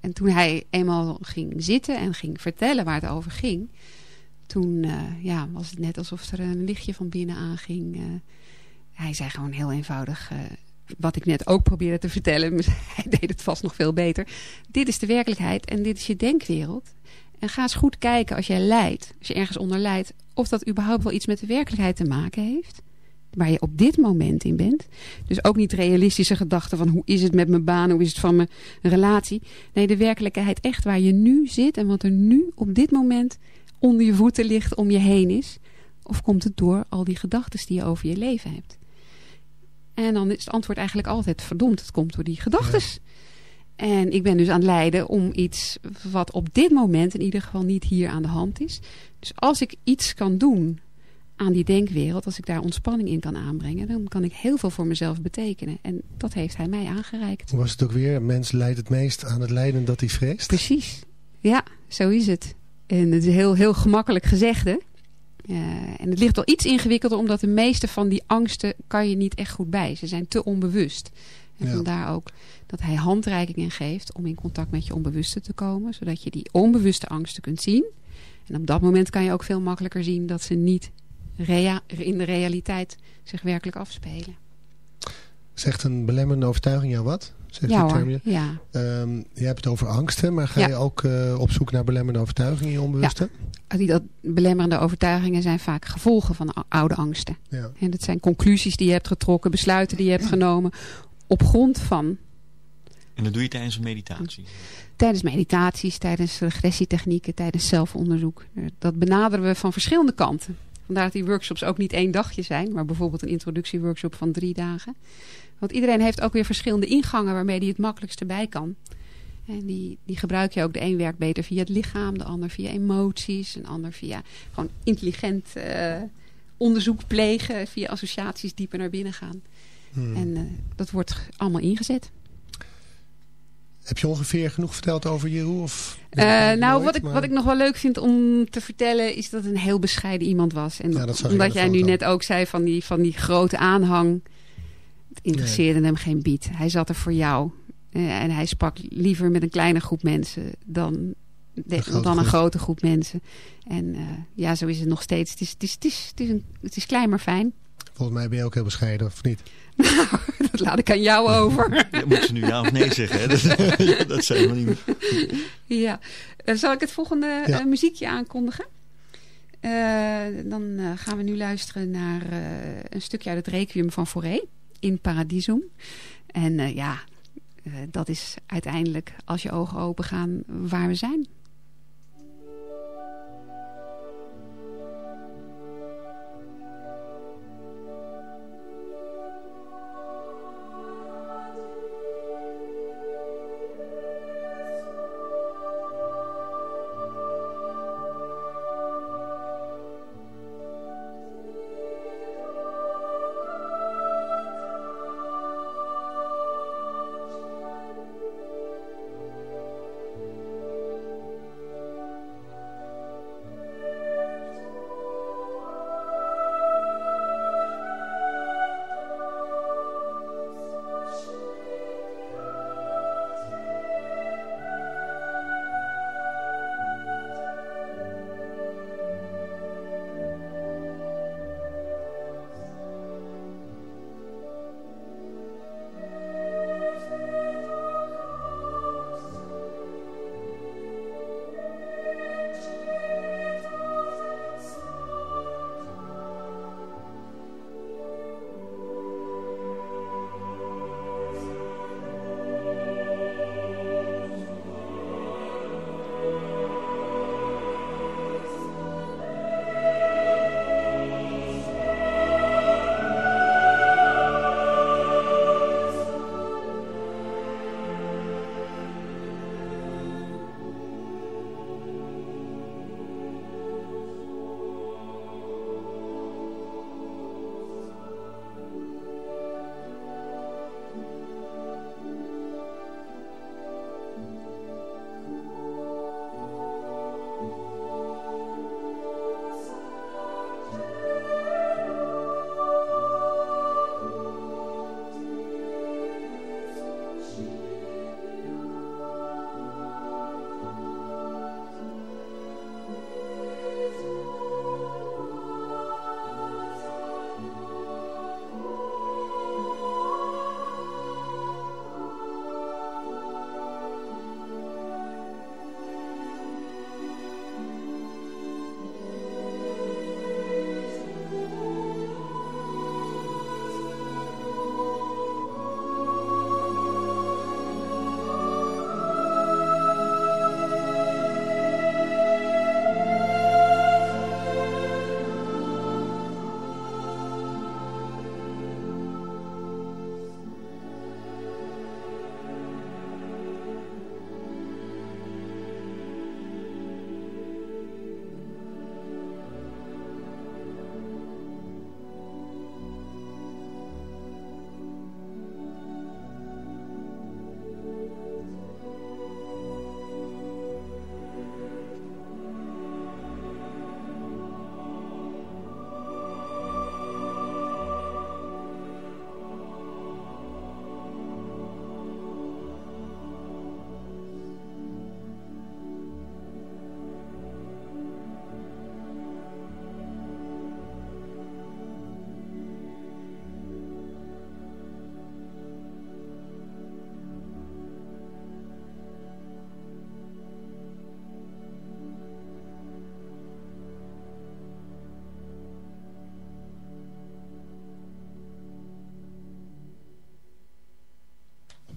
S6: en toen hij eenmaal ging zitten en ging vertellen waar het over ging... toen ja, was het net alsof er een lichtje van binnen aanging. Hij zei gewoon heel eenvoudig... wat ik net ook probeerde te vertellen... maar hij deed het vast nog veel beter. Dit is de werkelijkheid en dit is je denkwereld. En ga eens goed kijken als jij lijdt, als je ergens onder lijdt... of dat überhaupt wel iets met de werkelijkheid te maken heeft waar je op dit moment in bent. Dus ook niet realistische gedachten van hoe is het met mijn baan, hoe is het van mijn relatie. Nee, de werkelijkheid echt waar je nu zit en wat er nu op dit moment onder je voeten ligt, om je heen is. Of komt het door al die gedachten die je over je leven hebt? En dan is het antwoord eigenlijk altijd verdomd, het komt door die gedachten. En ik ben dus aan het lijden om iets wat op dit moment in ieder geval niet hier aan de hand is. Dus als ik iets kan doen aan die denkwereld, als ik daar ontspanning in kan aanbrengen, dan kan ik heel veel voor mezelf betekenen. En dat heeft hij mij aangereikt.
S4: Hoe was het ook weer? Een mens leidt het meest aan het lijden dat hij vreest.
S6: Precies. Ja, zo is het. En het is heel, heel gemakkelijk gezegd, hè? Eh, en het ligt wel iets ingewikkelder, omdat de meeste van die angsten kan je niet echt goed bij. Ze zijn te onbewust. En
S4: Ja.
S6: vandaar ook dat hij handreikingen geeft om in contact met je onbewuste te komen. Zodat je die onbewuste angsten kunt zien. En op dat moment kan je ook veel makkelijker zien dat ze niet rea- in de realiteit zich werkelijk afspelen.
S4: Zegt een belemmerende overtuiging jou wat? Zegt
S6: Ja hoor,
S4: je?
S6: ja.
S4: Ehm, je hebt het over angsten, maar ga
S6: Ja.
S4: je ook eh, op zoek naar belemmerende overtuigingen in je onbewuste?
S6: Die dat belemmerende overtuigingen zijn vaak gevolgen van ou- oude angsten.
S4: Ja.
S6: En dat zijn conclusies die je hebt getrokken, besluiten die je hebt genomen op grond van
S5: En dat doe je tijdens een meditatie?
S6: Tijdens meditaties, tijdens regressietechnieken, tijdens zelfonderzoek. Eh, Dat benaderen we van verschillende kanten. Vandaar dat die workshops ook niet één dagje zijn, maar bijvoorbeeld een introductieworkshop van drie dagen. Want iedereen heeft ook weer verschillende ingangen waarmee hij het makkelijkste bij kan. En die, die gebruik je ook. De een werkt beter via het lichaam, de ander via emoties, een ander via gewoon intelligent eh, onderzoek plegen, via associaties dieper naar binnen gaan.
S4: Hmm.
S6: En eh, dat wordt allemaal ingezet.
S4: Heb je ongeveer genoeg verteld over Jeroen? Of
S6: Eh, nou,
S4: Nooit,
S6: wat ik,
S4: maar-
S6: wat ik nog wel leuk vind om te vertellen is dat het een heel bescheiden iemand was. En
S4: Ja,
S6: omdat jij nu net ook zei van die, van die grote aanhang. Het interesseerde hem geen bied. Hij zat er voor jou. Eh, en hij sprak liever met een kleine groep mensen dan, de-
S4: grote
S6: dan een grote groep mensen. En ja, zo is het nog steeds. Het is, het is, het is, het is, een, het is klein maar fijn.
S4: Volgens mij ben je ook heel bescheiden, of niet?
S6: dat laat ik aan jou over.
S5: Ja, moet ze nu ja of nee zeggen? Hè? Dat, dat zijn we niet.
S6: Ja. Eh, zal ik het volgende
S4: Ja.
S6: eh, muziekje aankondigen? Eh, dan eh, gaan we nu luisteren naar eh, een stukje uit het Requiem van Fauré in Paradisum. En eh, ja, eh, dat is uiteindelijk, als je ogen open gaan, waar we zijn.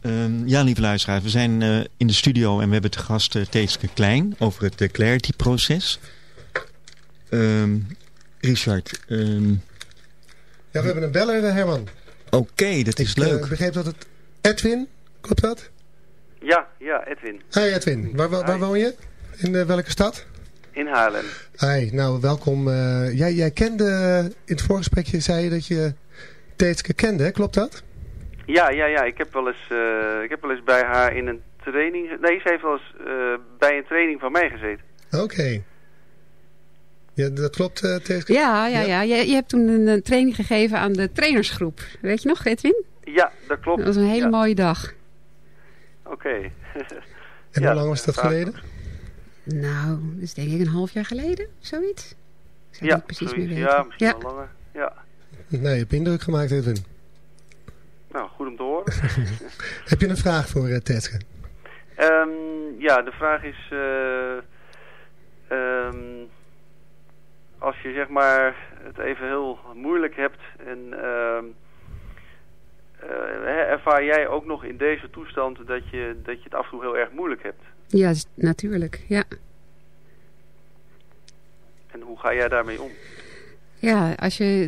S5: Ehm, ja, lieve luisteraars, we zijn eh, in de studio en we hebben te gast uh, Teeske Klein over het uh, Clarity-proces. Ehm, Richard. ehm,
S4: Ja, we hebben een beller, eh, Herman.
S5: Oké, dat is
S4: ik eh,
S5: leuk.
S4: begreep dat het Edwin, klopt dat?
S9: Ja, ja, Edwin.
S4: Hi Edwin, waar, waar, waar
S9: Hi.
S4: woon je? In eh, welke stad?
S9: In Haarlem.
S4: Hi, nou welkom. eh, jij, jij kende, in het voorgesprekje zei je dat je Teetske kende, hè? klopt dat?
S9: Ja, ja, ja. Ik heb wel eens, eh, ik heb wel eens bij haar in een training... Nee, ze heeft wel eens eh, bij een training van mij gezeten.
S4: Oké. Ja, dat klopt, eh Teetske?
S6: Ja, ja,
S4: Ja.
S6: ja. Je, je hebt toen een, training gegeven aan de trainersgroep. Weet je nog, Edwin?
S9: Ja, dat klopt.
S6: Dat was een hele
S9: Ja,
S6: mooie dag.
S9: Oké.
S4: En
S9: Ja,
S4: hoe lang was dat geleden?
S6: Nou, dat is denk ik een half jaar geleden, zoiets. Ik zou
S9: Ja,
S6: niet precies
S9: zoiets.
S6: meer weten.
S9: ja, misschien
S6: ja.
S9: wel langer. Ja.
S4: Nee, je hebt indruk gemaakt Edwin.
S9: Nou, goed om te horen.
S4: Heb je een vraag voor?
S9: Ehm, ja, de vraag is... eh, ehm, als je zeg maar het even heel moeilijk hebt en... ehm, eh, hè, ervaar jij ook nog in deze toestand dat je, dat je het af en toe heel erg moeilijk hebt?
S6: Ja, natuurlijk. Ja.
S9: En hoe ga jij daarmee om?
S6: ja, als je...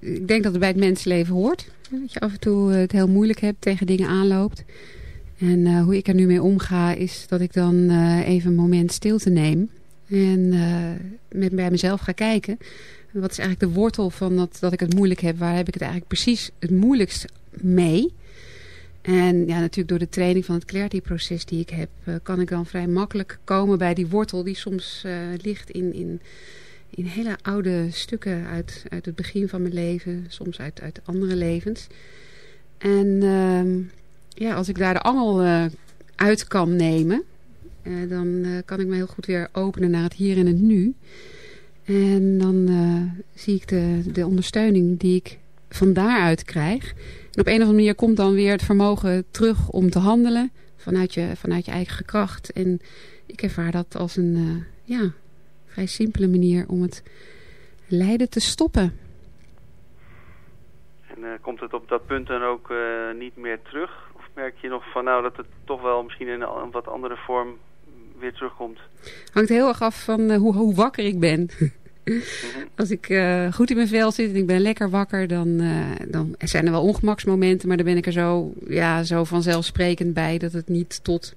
S6: Ik denk dat het bij het mensenleven hoort. Dat je af en toe het heel moeilijk hebt, tegen dingen aanloopt. En eh, hoe ik er nu mee omga is dat ik dan eh, even een moment stilte neem. En eh, met, bij mezelf ga kijken. Wat is eigenlijk de wortel van dat, dat ik het moeilijk heb? Waar heb ik het eigenlijk precies het moeilijkst mee? En ja, natuurlijk door de training van het Clarity-proces die ik heb... eh, kan ik dan vrij makkelijk komen bij die wortel... die soms eh, ligt in, in, in hele oude stukken uit, uit het begin van mijn leven. Soms uit, uit andere levens. En ehm, ja, als ik daar de angel eh, uit kan nemen... eh, dan eh, kan ik me heel goed weer openen naar het hier en het nu. En dan zie ik de, de ondersteuning die ik van daaruit krijg. En op een of andere manier komt dan weer het vermogen terug om te handelen. Vanuit je, vanuit je eigen kracht. En ik ervaar dat als een ja, vrij simpele manier om het lijden te stoppen.
S9: En eh, komt het op dat punt dan ook eh, niet meer terug? Of merk je nog van nou dat het toch wel misschien in een, wat andere vorm weer terugkomt?
S6: hangt heel erg af van eh, hoe, hoe wakker ik ben. Als ik goed in mijn vel zit en ik ben lekker wakker, dan, dan zijn er wel ongemaksmomenten. Maar dan ben ik er zo, ja, zo vanzelfsprekend bij dat het niet tot,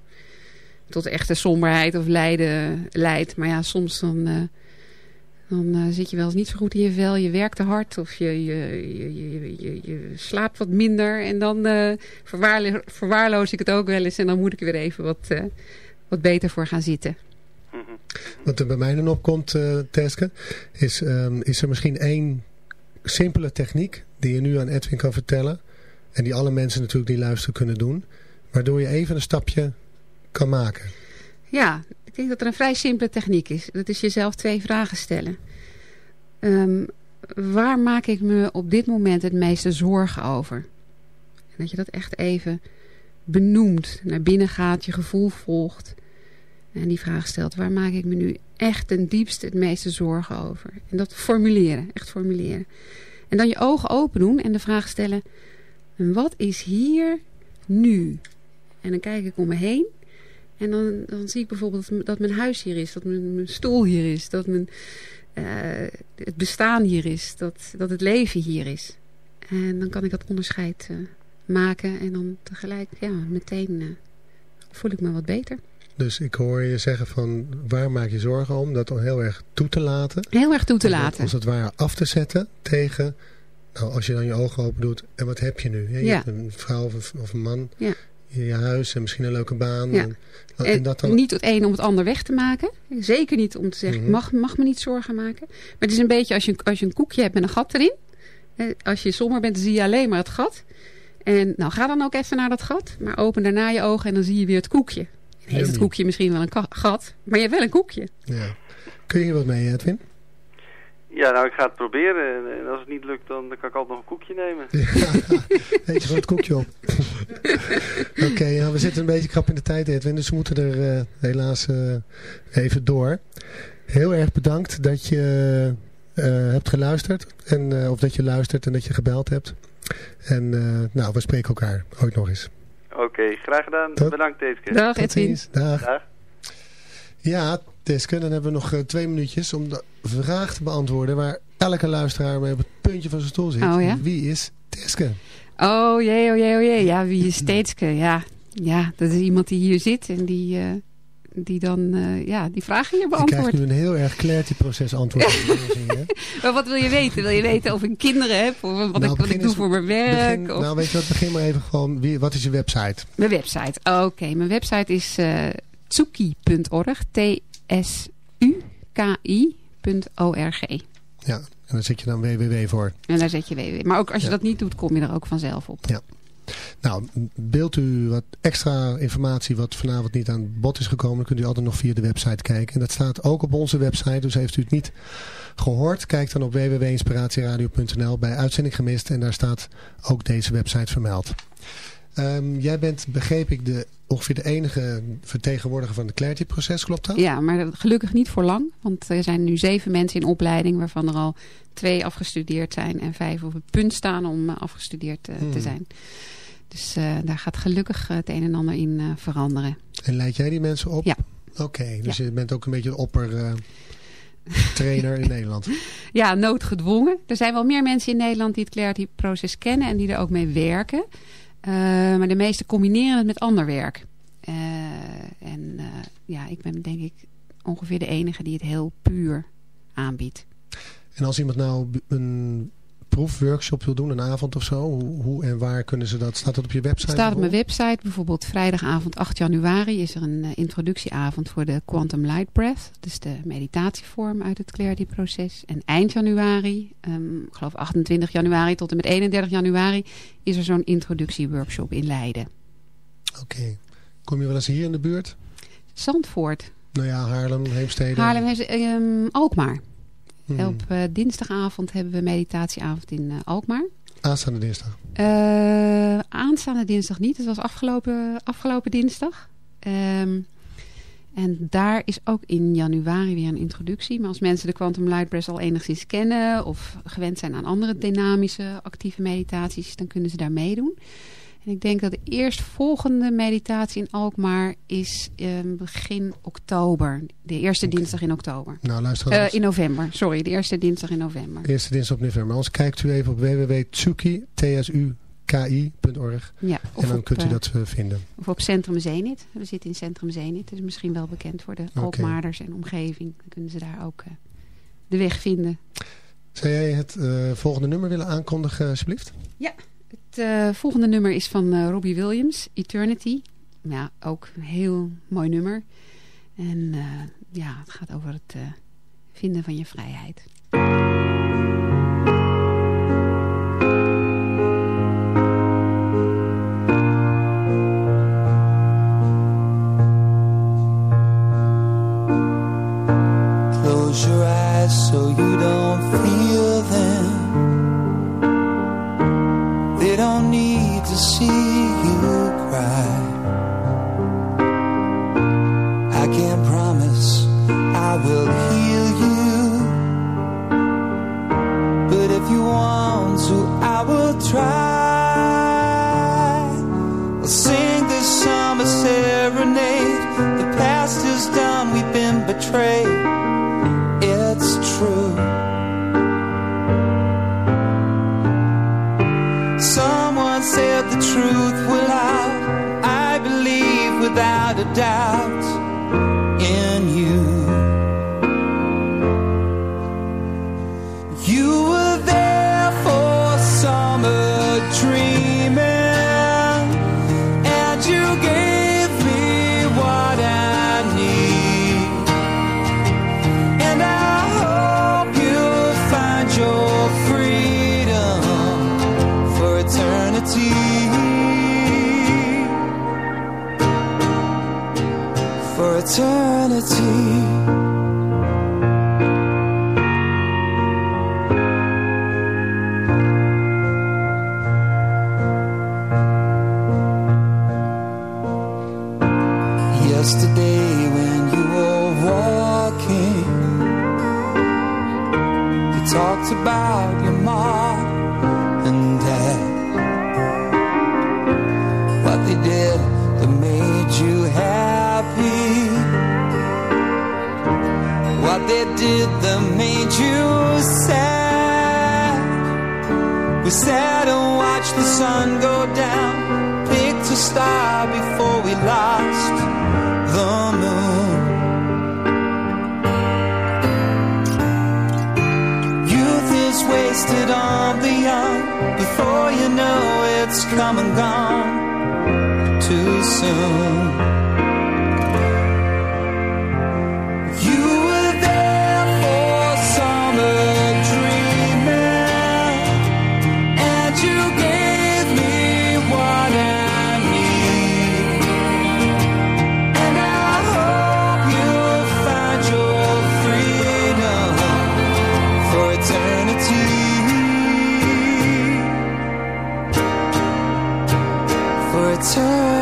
S6: tot echte somberheid of lijden leidt. Maar ja, soms dan, eh, dan eh, zit je wel eens niet zo goed in je vel. Je werkt te hard of je, je, je, je, je, je slaapt wat minder. En dan eh, verwaarlo- verwaarloos ik het ook wel eens. En dan moet ik er weer even wat, eh, wat beter voor gaan zitten.
S9: Mhm.
S4: Wat er bij mij dan opkomt, eh Teske, is, ehm, is er misschien één simpele techniek die je nu aan Edwin kan vertellen. En die alle mensen natuurlijk die luisteren kunnen doen. Waardoor je even een stapje kan maken.
S6: Ja, ik denk dat er een vrij simpele techniek is. Dat is jezelf twee vragen stellen. Ehm, waar maak ik me op dit moment het meeste zorgen over? En dat je dat echt even benoemt, naar binnen gaat, je gevoel volgt. En die vraag stelt, waar maak ik me nu echt ten diepste het meeste zorgen over? En dat formuleren, echt formuleren. En dan je ogen open doen en de vraag stellen, wat is hier nu? En dan kijk ik om me heen en dan, dan zie ik bijvoorbeeld dat mijn huis hier is, dat mijn, mijn stoel hier is, dat mijn, eh, het bestaan hier is, dat, dat het leven hier is. En dan kan ik dat onderscheid eh, maken en dan tegelijk, ja, meteen eh, voel ik me wat beter.
S4: Dus ik hoor je zeggen van waar maak je zorgen om? Dat dan heel erg toe te laten.
S6: Heel erg toe te laten.
S4: Als het ware af te zetten tegen... Nou, als je dan je ogen open doet. En wat heb je nu? Je
S6: Ja.
S4: hebt een vrouw of, of een man.
S6: Ja.
S4: Je, je huis en misschien een leuke baan.
S6: Ja.
S4: En, dat dan...
S6: Niet het een om het ander weg te maken. Zeker niet om te zeggen,
S4: Mhm.
S6: ik mag, mag me niet zorgen maken. Maar het is een beetje als je, als je een koekje hebt met een gat erin. Als je somber bent, zie je alleen maar het gat. En nou, ga dan ook even naar dat gat. Maar open daarna je ogen en dan zie je weer het koekje. Heeft het koekje misschien wel een gat, maar je hebt wel een koekje.
S4: Ja. Kun je hier wat mee, Edwin?
S9: Ja, nou ik ga het proberen. En, als het niet lukt, dan, kan ik altijd nog een koekje nemen.
S4: Ja, je gewoon het koekje op. Oké, nou, we zitten een beetje krap in de tijd, Edwin. Dus we moeten er eh, helaas eh, even door. Heel erg bedankt dat je eh, hebt geluisterd. En, eh, of dat je luistert en dat je gebeld hebt. En eh, nou, we spreken elkaar ooit nog eens.
S9: Oké, graag gedaan.
S4: Tot-
S9: Bedankt Teeske.
S6: Dag
S4: Tot
S6: Edwin.
S4: ziens. Dag.
S9: Dag.
S4: Ja, Teske, dan hebben we nog eh, twee minuutjes om de vraag te beantwoorden waar elke luisteraar mee op het puntje van zijn stoel zit.
S6: Oh ja?
S4: Wie is Teske?
S6: Oh jee, oh jee, oh jee. Ja, wie is Steetske? Ja. ja, dat is iemand die hier zit en die, eh, die dan eh, ja, die vragen hier
S4: Je krijgt
S6: beantwoordt.
S4: nu een heel erg Clarity-proces antwoord.
S6: Maar wat wil je weten? Wil je weten of ik kinderen heb? Of wat,
S4: Nou,
S6: ik, wat ik doe voor mijn werk?
S4: Begin,
S6: of...
S4: nou, weet je wat, begin maar even gewoon. Wie, wat is je website?
S6: Mijn website. Oké, mijn website is eh tsuki.org. T-S-U-K-I.org.
S4: Ja, en dan zet je dan www voor.
S6: En daar zet je www. Maar ook als je
S4: Ja.
S6: dat niet doet, kom je er ook vanzelf op.
S4: Ja. Nou, beeld u wat extra informatie wat vanavond niet aan bod is gekomen, dan kunt u altijd nog via de website kijken. En dat staat ook op onze website, dus heeft u het niet gehoord, kijk dan op www.inspiratieradio.nl bij uitzending gemist en daar staat ook deze website vermeld. Ehm, jij bent, begreep ik, de, ongeveer de enige vertegenwoordiger van het Clarity-proces, klopt dat?
S6: Ja, maar gelukkig niet voor lang. Want er zijn nu zeven mensen in opleiding... waarvan er al twee afgestudeerd zijn... en vijf op het punt staan om eh, afgestudeerd eh,
S4: Hmm.
S6: te zijn. Dus eh, daar gaat gelukkig het een en ander in veranderen.
S4: En leid jij die mensen op?
S6: Ja.
S4: Oké, dus je bent ook een beetje de opper trainer in Nederland.
S6: Ja, noodgedwongen. Er zijn wel meer mensen in Nederland die het Clarity-proces kennen... en die er ook mee werken. Eh, maar de meesten combineren het met ander werk. Eh, en eh, ja, ik ben denk ik ongeveer de enige die het heel puur aanbiedt.
S4: En als iemand nou een proefworkshop wil doen, een avond of zo, hoe, hoe en waar kunnen ze dat? Staat dat op je website?
S6: Het staat op mijn website, bijvoorbeeld vrijdagavond 8 januari is er een eh, introductieavond voor de Quantum Light Breath. Dus de meditatievorm uit het Clarity-proces. En eind januari, ehm, ik geloof 28 januari tot en met 31 januari, is er zo'n introductieworkshop in Leiden.
S4: Oké. Kom je wel eens hier in de buurt?
S6: Zandvoort,
S4: Nou ja, Haarlem, Heemstede.
S6: Haarlem, heeft, ehm, Alkmaar.
S4: Hmm.
S6: Op eh, dinsdagavond hebben we meditatieavond in eh, Alkmaar.
S4: Aanstaande dinsdag.
S6: Eh, aanstaande dinsdag niet. Het was afgelopen, afgelopen dinsdag. Ehm, en daar is ook in januari weer een introductie. Maar als mensen de Quantum Light Press al enigszins kennen... of gewend zijn aan andere dynamische actieve meditaties... dan kunnen ze daar meedoen. En ik denk dat de eerstvolgende meditatie in Alkmaar is ehm, begin oktober. De eerste dinsdag in oktober.
S4: Nou, luister eens.
S6: in november, sorry. De eerste dinsdag in november.
S4: Eerste dinsdag op november. Anders kijkt u even op www.tsuki.org
S6: Ja,
S4: en dan
S6: op,
S4: kunt u
S6: eh,
S4: dat eh, vinden.
S6: Of op Centrum Zenit. We zitten in Centrum Zenit. Dat is misschien wel bekend voor de. Alkmaarders en omgeving. Dan kunnen ze daar ook de weg vinden.
S4: Zou jij het volgende nummer willen aankondigen, alsjeblieft?
S6: Het eh, volgende nummer is van eh, Robbie Williams, Eternity. Ja, ook een heel mooi nummer. En eh, ja, het gaat over het vinden van je vrijheid.
S2: Close your eyes so you don't see you cry. I can't promise I will heal you. But if you want to, I will try. I'll sing this summer serenade. The past is done, we've been betrayed.
S5: return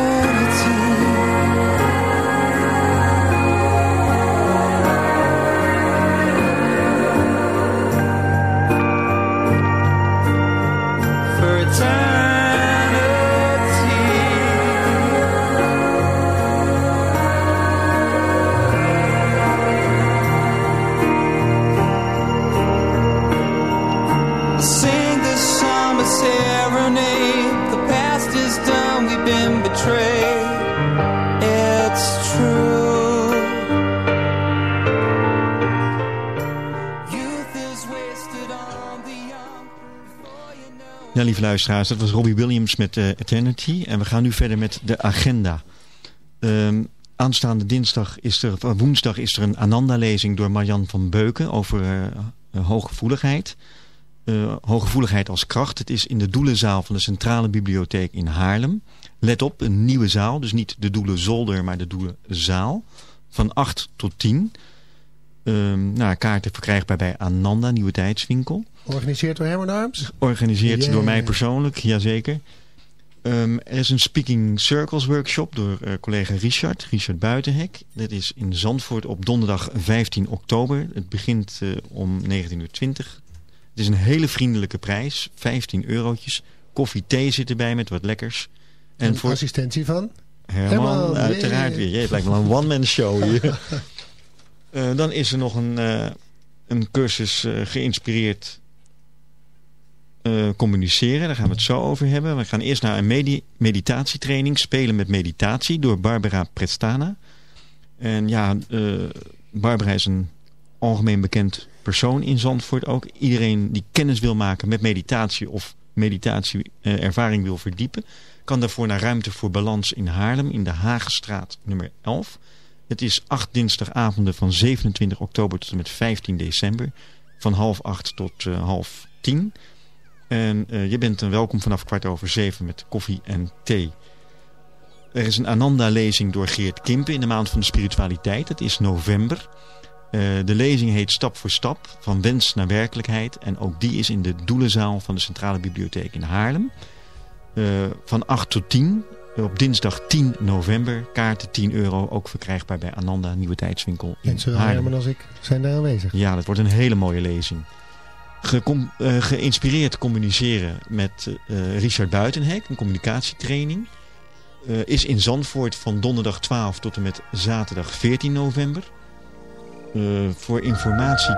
S5: luisteraars, dat was Robbie Williams met eh, Eternity. En we gaan nu verder met de agenda. Ehm, aanstaande dinsdag is er, of woensdag is er een Ananda-lezing door Marjan van Beuken over eh, eh, hooggevoeligheid. Eh, hooggevoeligheid als kracht. Het is in de Doelenzaal van de Centrale Bibliotheek in Haarlem. Let op, een nieuwe zaal. Dus niet de Doelenzolder, maar de Doelenzaal. Van 8 tot 10. Ehm nou, kaarten verkrijgbaar bij Ananda, Nieuwe Tijdswinkel.
S4: Georganiseerd door Herman Arms?
S5: Georganiseerd
S4: Yeah.
S5: door mij persoonlijk, jazeker. Ehm er is een Speaking Circles workshop door eh, collega Richard, Richard Buitenhek. Dat is in Zandvoort op donderdag 15 oktober. Het begint eh, om 19.20 uur. Het is een hele vriendelijke prijs, 15 eurotjes. Koffie, thee zit erbij met wat lekkers.
S4: En
S5: voor
S4: assistentie van?
S5: Herman,
S4: Herman,
S5: uiteraard weer. Jee, het lijkt wel een one-man show hier. Eh, dan is er nog een, eh, een cursus eh, geïnspireerd eh, communiceren. Daar gaan we het zo over hebben. We gaan eerst naar een medi- meditatietraining. Spelen met meditatie door Barbara Prestana. En ja, eh, Barbara is een algemeen bekend persoon in Zandvoort ook. Iedereen die kennis wil maken met meditatie of meditatieervaring wil verdiepen... kan daarvoor naar Ruimte voor Balans in Haarlem in de Hagenstraat nummer 11. Het is acht dinsdagavonden van 27 oktober tot en met 15 december. Van half acht tot eh, half tien. En eh, je bent dan welkom vanaf kwart over zeven met koffie en thee. Er is een Ananda-lezing door Geert Kimpen in de maand van de spiritualiteit. Dat is november. Eh, de lezing heet Stap voor Stap, van wens naar werkelijkheid. En ook die is in de Doelenzaal van de Centrale Bibliotheek in Haarlem. Eh, van 8 tot 10, op dinsdag 10 november. Kaarten 10 euro, ook verkrijgbaar bij Ananda, Nieuwe Tijdswinkel in
S4: En zowel
S5: Haarlem.
S4: Herman als ik zijn daar aanwezig.
S5: Ja, dat wordt een hele mooie lezing. Gecom- eh, geïnspireerd communiceren met eh, Richard Buitenhek, een communicatietraining. Eh, is in Zandvoort van donderdag 12 tot en met zaterdag 14 november. Voor informatie